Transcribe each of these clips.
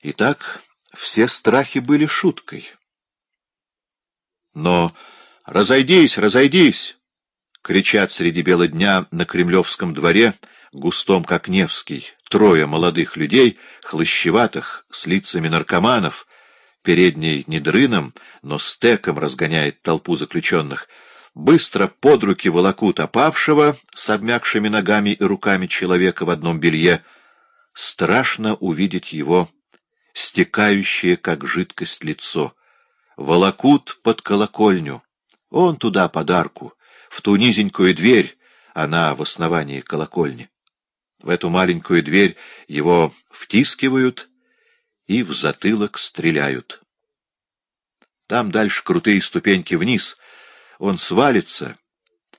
Итак, все страхи были шуткой. Но «разойдись, разойдись!» кричат среди бела дня на Кремлевском дворе, густом как Невский, трое молодых людей, хлыщеватых, с лицами наркоманов, передний не дрыном, но стеком разгоняет толпу заключенных, быстро под руки волокут опавшего с обмякшими ногами и руками человека в одном белье. Страшно увидеть его, стекающее, как жидкость, лицо. Волокут под колокольню. Он туда подарку, в ту низенькую дверь, она в основании колокольни. В эту маленькую дверь его втискивают и в затылок стреляют. Там дальше крутые ступеньки вниз. Он свалится,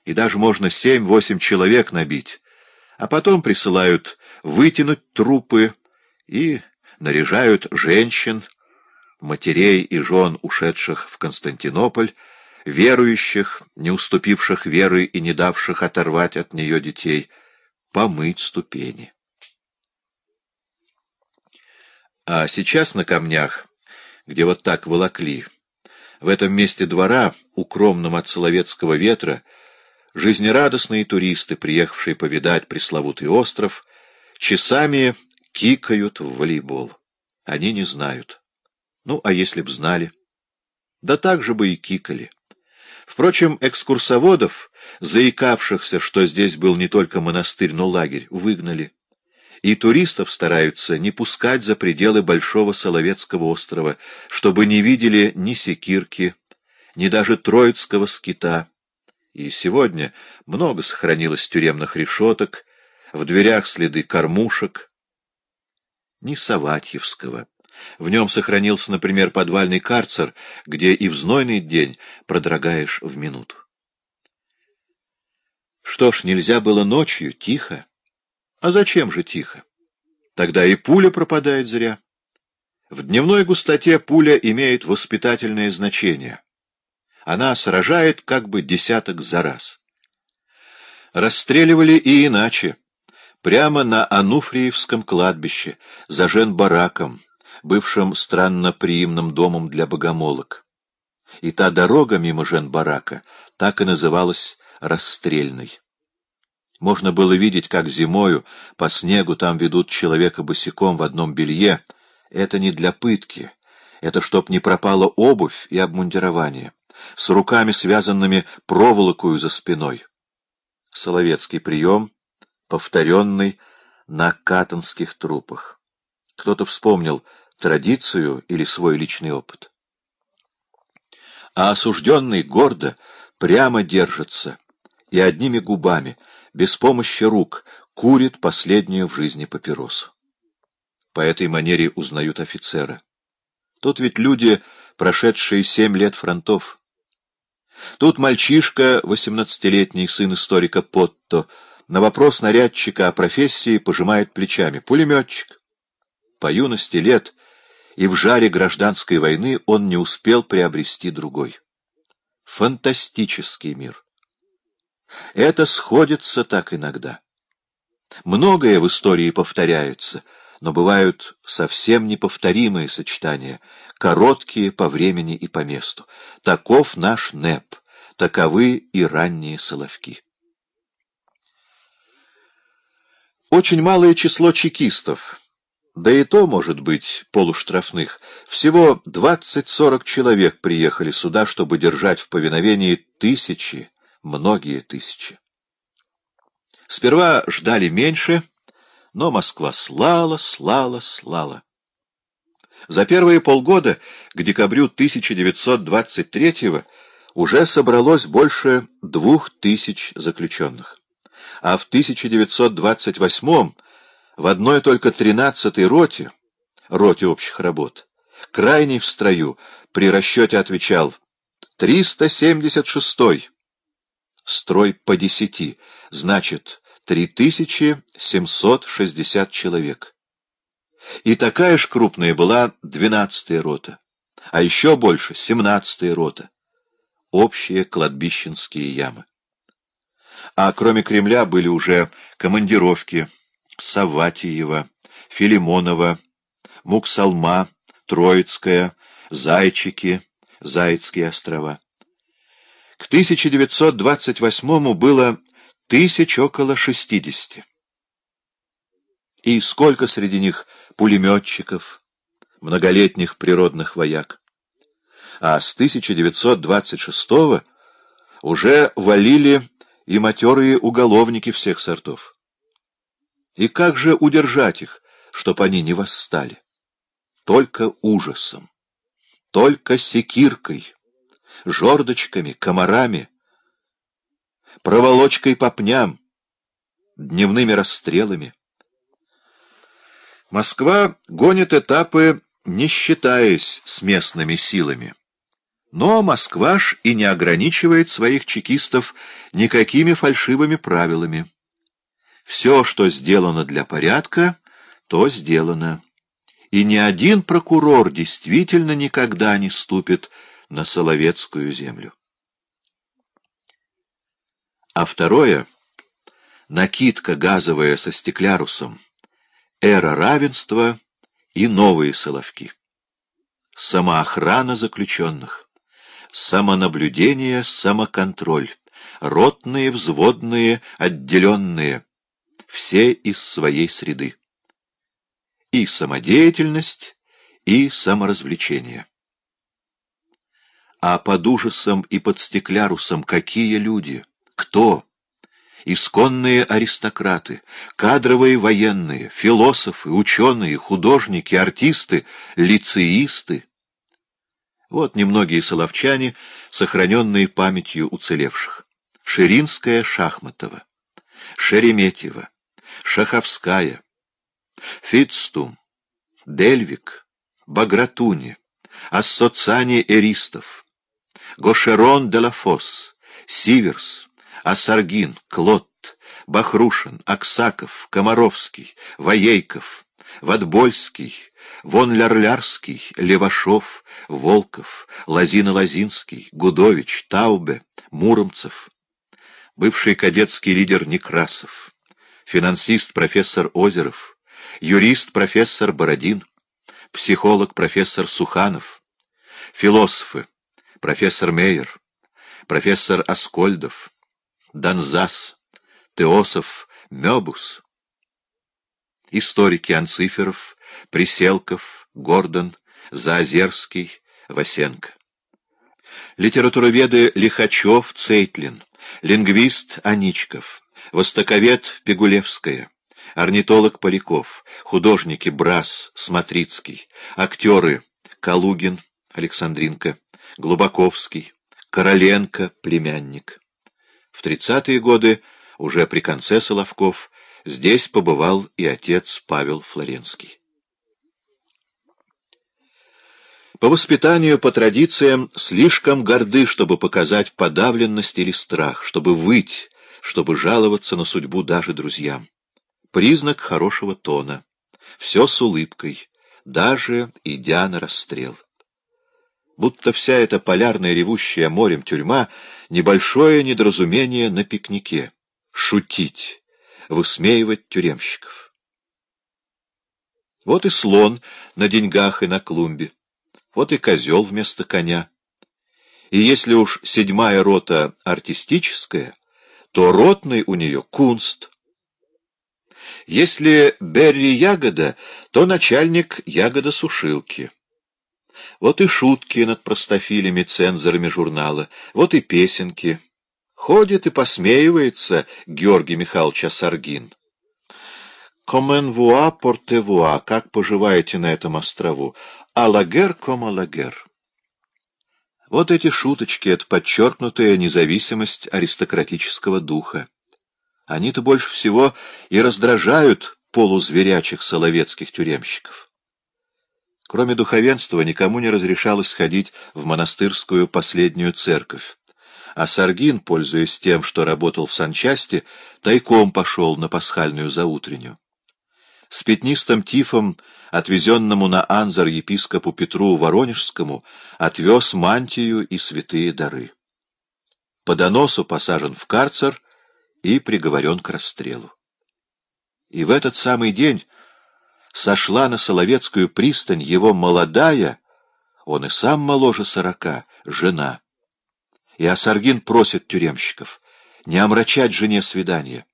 и даже можно семь-восемь человек набить. А потом присылают вытянуть трупы и наряжают женщин, матерей и жен, ушедших в Константинополь, верующих, не уступивших веры и не давших оторвать от нее детей, помыть ступени. А сейчас на камнях, где вот так волокли, в этом месте двора, укромном от соловецкого ветра, жизнерадостные туристы, приехавшие повидать пресловутый остров, часами кикают в волейбол. Они не знают. Ну, а если б знали? Да так же бы и кикали. Впрочем, экскурсоводов, заикавшихся, что здесь был не только монастырь, но лагерь, выгнали. И туристов стараются не пускать за пределы Большого Соловецкого острова, чтобы не видели ни Секирки, ни даже Троицкого скита. И сегодня много сохранилось тюремных решеток, в дверях следы кормушек, ни Саватьевского. В нем сохранился, например, подвальный карцер, где и в знойный день продрогаешь в минуту. Что ж, нельзя было ночью, тихо. А зачем же тихо? Тогда и пуля пропадает зря. В дневной густоте пуля имеет воспитательное значение. Она сражает как бы десяток за раз. Расстреливали и иначе. Прямо на Ануфриевском кладбище, за Жен-бараком, бывшим странно приимным домом для богомолок. И та дорога мимо Жен-барака так и называлась Расстрельной. Можно было видеть, как зимою по снегу там ведут человека босиком в одном белье. Это не для пытки. Это чтоб не пропала обувь и обмундирование. С руками, связанными проволокою за спиной. Соловецкий прием, повторенный на катанских трупах. Кто-то вспомнил — традицию или свой личный опыт. А осужденный гордо, прямо держится и одними губами, без помощи рук, курит последнюю в жизни папиросу. По этой манере узнают офицера. Тут ведь люди, прошедшие семь лет фронтов. Тут мальчишка, восемнадцатилетний сын историка Потто, на вопрос нарядчика о профессии пожимает плечами. Пулеметчик. По юности лет и в жаре гражданской войны он не успел приобрести другой. Фантастический мир. Это сходится так иногда. Многое в истории повторяется, но бывают совсем неповторимые сочетания, короткие по времени и по месту. Таков наш НЭП, таковы и ранние соловки. Очень малое число чекистов — да и то, может быть, полуштрафных. Всего двадцать-сорок человек приехали сюда, чтобы держать в повиновении тысячи, многие тысячи. Сперва ждали меньше, но Москва слала, слала, слала. За первые полгода, к декабрю 1923-го, уже собралось больше двух тысяч заключенных. А в 1928 в одной только тринадцатой роте, роте общих работ, крайний в строю, при расчете отвечал 376-й. Строй по десяти, значит, 3760 человек. И такая ж крупная была двенадцатая рота, а еще больше семнадцатая рота. Общие кладбищенские ямы. А кроме Кремля были уже командировки Саватиева, Филимонова, Муксалма, Троицкая, Зайчики, Зайцкие острова. К 1928 было тысяч около шестидесяти. И сколько среди них пулеметчиков, многолетних природных вояк. А с 1926 уже валили и матерые уголовники всех сортов. И как же удержать их, чтоб они не восстали? Только ужасом, только секиркой, жердочками, комарами, проволочкой по пням, дневными расстрелами. Москва гонит этапы, не считаясь с местными силами. Но Москва ж и не ограничивает своих чекистов никакими фальшивыми правилами. Все, что сделано для порядка, то сделано. И ни один прокурор действительно никогда не ступит на Соловецкую землю. А второе — накидка газовая со стеклярусом — эра равенства и новые соловки. Самоохрана заключенных, самонаблюдение, самоконтроль, ротные, взводные, отделенные, все из своей среды. И самодеятельность, и саморазвлечение. А под ужасом и под стеклярусом какие люди? Кто? исконные аристократы, кадровые военные, философы, ученые, художники, артисты, лицеисты. Вот немногие соловчане, сохраненные памятью уцелевших. Ширинская Шахматова, Шереметьева, Шаховская, Фитстум, Дельвик, Багратуни, Ассоцани Эристов, Гошерон де Лафос, Сиверс, Асаргин, Клод, Бахрушин, Аксаков, Комаровский, Воейков, Ватбольский, Вон Лярлярский, Левашов, Волков, Лазина-Лазинский, Гудович, Таубе, Муромцев, бывший кадетский лидер Некрасов, финансист профессор Озеров, юрист профессор Бородин, психолог профессор Суханов, философы. Профессор Мейер, профессор Аскольдов, Донзас, Теосов, Мёбус. Историки Анциферов, Приселков, Гордон, Заозерский, Васенко. Литературоведы Лихачев, Цейтлин, лингвист Аничков, востоковед Пегулевская, орнитолог Поляков, художники Брас, Смотрицкий, актеры Калугин, Александринка, Глубаковский, Короленко, племянник. В тридцатые годы, уже при конце Соловков, здесь побывал и отец Павел Флоренский. По воспитанию, по традициям, слишком горды, чтобы показать подавленность или страх, чтобы выть, чтобы жаловаться на судьбу даже друзьям. Признак хорошего тона. Все с улыбкой, даже идя на расстрел будто вся эта полярная ревущая морем тюрьма — небольшое недоразумение на пикнике. Шутить, высмеивать тюремщиков. Вот и слон на деньгах и на клумбе, вот и козел вместо коня. И если уж седьмая рота артистическая, то ротный у нее кунст. Если Берри ягода, то начальник ягода-сушилки. Вот и шутки над простофилями, цензорами журнала, вот и песенки. Ходит и посмеивается Георгий Михайлович Асаргин. «Комен вуа порте вуа» — «Как поживаете на этом острову?» «Алагер ком алагер». Вот эти шуточки — это подчеркнутая независимость аристократического духа. Они-то больше всего и раздражают полузверячих соловецких тюремщиков. Кроме духовенства, никому не разрешалось ходить в монастырскую последнюю церковь. А Саргин, пользуясь тем, что работал в санчасти, тайком пошел на пасхальную заутреннюю. С пятнистым тифом, отвезенному на Анзар епископу Петру Воронежскому, отвез мантию и святые дары. По доносу посажен в карцер и приговорен к расстрелу. И в этот самый день сошла на Соловецкую пристань его молодая, он и сам моложе сорока, жена. И Асаргин просит тюремщиков не омрачать жене свидание.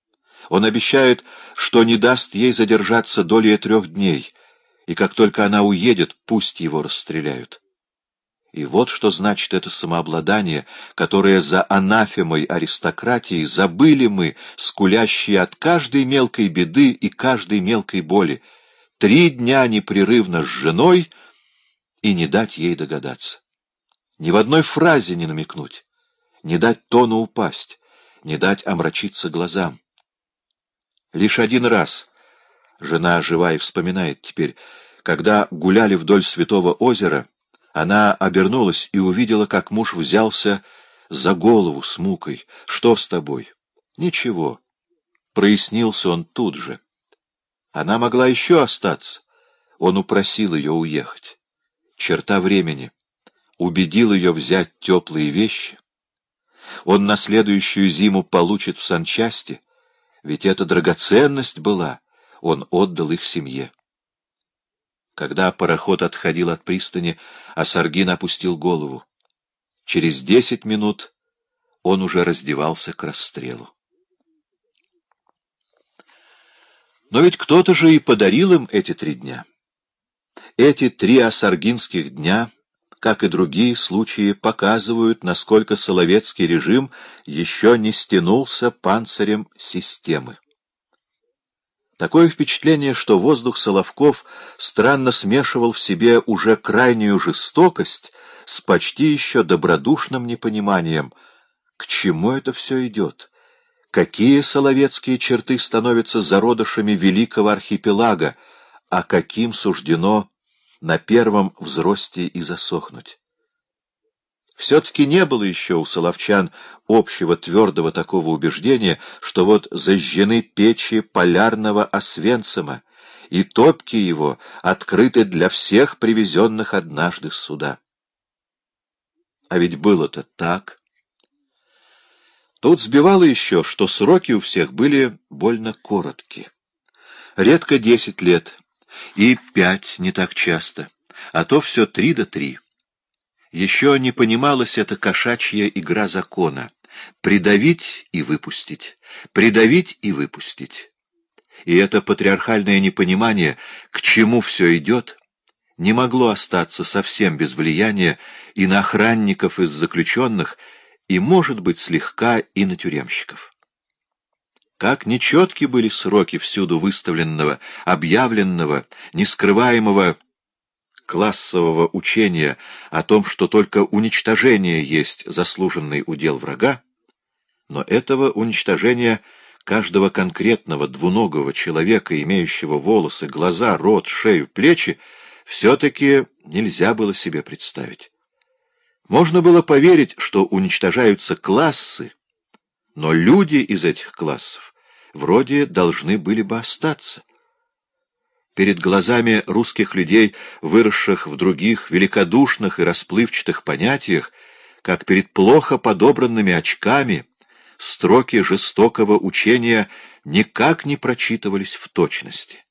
Он обещает, что не даст ей задержаться долей трех дней, и как только она уедет, пусть его расстреляют. И вот что значит это самообладание, которое за анафемой аристократии забыли мы, скулящие от каждой мелкой беды и каждой мелкой боли, три дня непрерывно с женой и не дать ей догадаться. Ни в одной фразе не намекнуть, не дать тону упасть, не дать омрачиться глазам. Лишь один раз жена жива и вспоминает теперь, когда гуляли вдоль святого озера, она обернулась и увидела, как муж взялся за голову с мукой. «Что с тобой?» «Ничего». Прояснился он тут же. Она могла еще остаться. Он упросил ее уехать. Черта времени. Убедил ее взять теплые вещи. Он на следующую зиму получит в санчасти, ведь это драгоценность была. Он отдал их семье. Когда пароход отходил от пристани, Асаргин опустил голову. Через десять минут он уже раздевался к расстрелу. Но ведь кто-то же и подарил им эти три дня. Эти три асаргинских дня, как и другие случаи, показывают, насколько Соловецкий режим еще не стянулся панцирем системы. Такое впечатление, что воздух Соловков странно смешивал в себе уже крайнюю жестокость с почти еще добродушным непониманием. К чему это все идет? Какие соловецкие черты становятся зародышами великого архипелага, а каким суждено на первом взросте и засохнуть? Все-таки не было еще у соловчан общего твердого такого убеждения, что вот зажжены печи полярного Освенцима, и топки его открыты для всех привезенных однажды с суда. А ведь было-то так. Тут сбивало еще, что сроки у всех были больно короткие. Редко десять лет, и пять не так часто, а то все три до три. Еще не понималась эта кошачья игра закона — придавить и выпустить, придавить и выпустить. И это патриархальное непонимание, к чему все идет, не могло остаться совсем без влияния и на охранников из заключенных, и, может быть, слегка и на тюремщиков. Как нечетки были сроки всюду выставленного, объявленного, нескрываемого классового учения о том, что только уничтожение есть заслуженный удел врага, но этого уничтожения каждого конкретного двуногого человека, имеющего волосы, глаза, рот, шею, плечи, все-таки нельзя было себе представить. Можно было поверить, что уничтожаются классы, но люди из этих классов вроде должны были бы остаться перед глазами русских людей, выросших в других великодушных и расплывчатых понятиях, как перед плохо подобранными очками, строки жестокого учения никак не прочитывались в точности.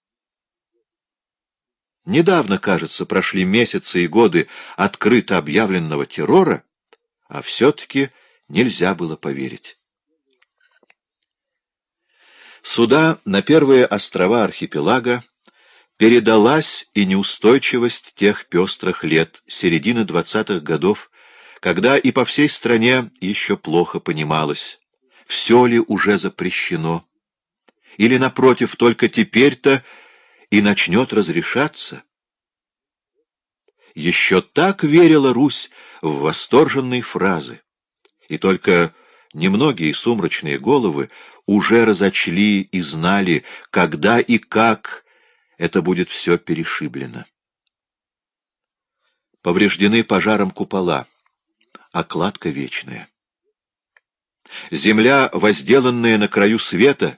Недавно, кажется, прошли месяцы и годы открыто объявленного террора, а все-таки нельзя было поверить. Суда на первые острова архипелага передалась и неустойчивость тех пестрых лет, середины двадцатых годов, когда и по всей стране еще плохо понималось, все ли уже запрещено, или, напротив, только теперь-то и начнет разрешаться. Еще так верила Русь в восторженные фразы, и только немногие сумрачные головы уже разочли и знали, когда и как это будет все перешиблено. Повреждены пожаром купола, окладка вечная. Земля, возделанная на краю света,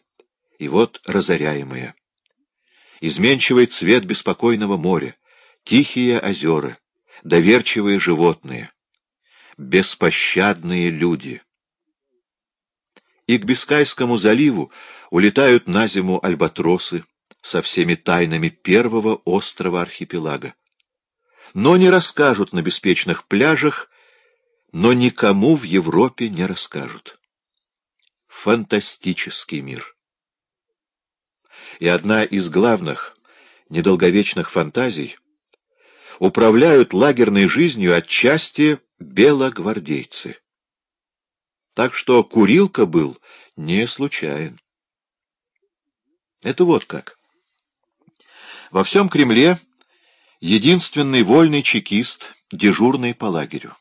и вот разоряемая. Изменчивый цвет беспокойного моря, тихие озера, доверчивые животные, беспощадные люди. И к Бискайскому заливу улетают на зиму альбатросы, со всеми тайнами первого острова архипелага. Но не расскажут на беспечных пляжах, но никому в Европе не расскажут. Фантастический мир. И одна из главных недолговечных фантазий управляют лагерной жизнью отчасти белогвардейцы. Так что Курилка был не случайен. Это вот как. Во всем Кремле единственный вольный чекист, дежурный по лагерю.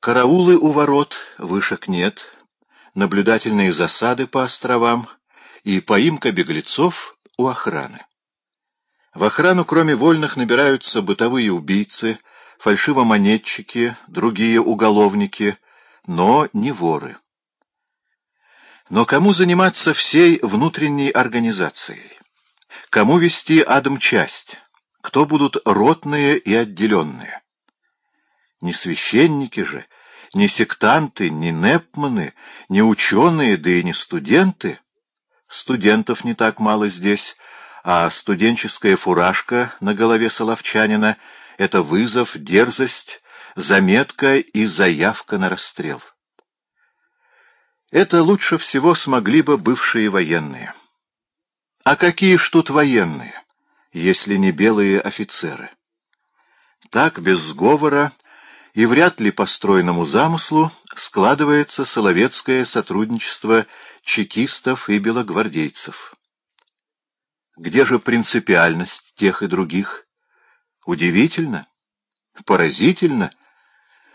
Караулы у ворот, вышек нет, наблюдательные засады по островам и поимка беглецов у охраны. В охрану, кроме вольных, набираются бытовые убийцы, фальшивомонетчики, другие уголовники, но не воры. Но кому заниматься всей внутренней организацией? Кому вести адом-часть? Кто будут ротные и отделенные? Не священники же, не сектанты, не непманы, не ученые, да и не студенты. Студентов не так мало здесь, а студенческая фуражка на голове соловчанина — это вызов, дерзость, заметка и заявка на расстрел. Это лучше всего смогли бы бывшие военные. А какие ж тут военные, если не белые офицеры? Так, без сговора и вряд ли по стройному замыслу складывается соловецкое сотрудничество чекистов и белогвардейцев. Где же принципиальность тех и других? Удивительно, поразительно —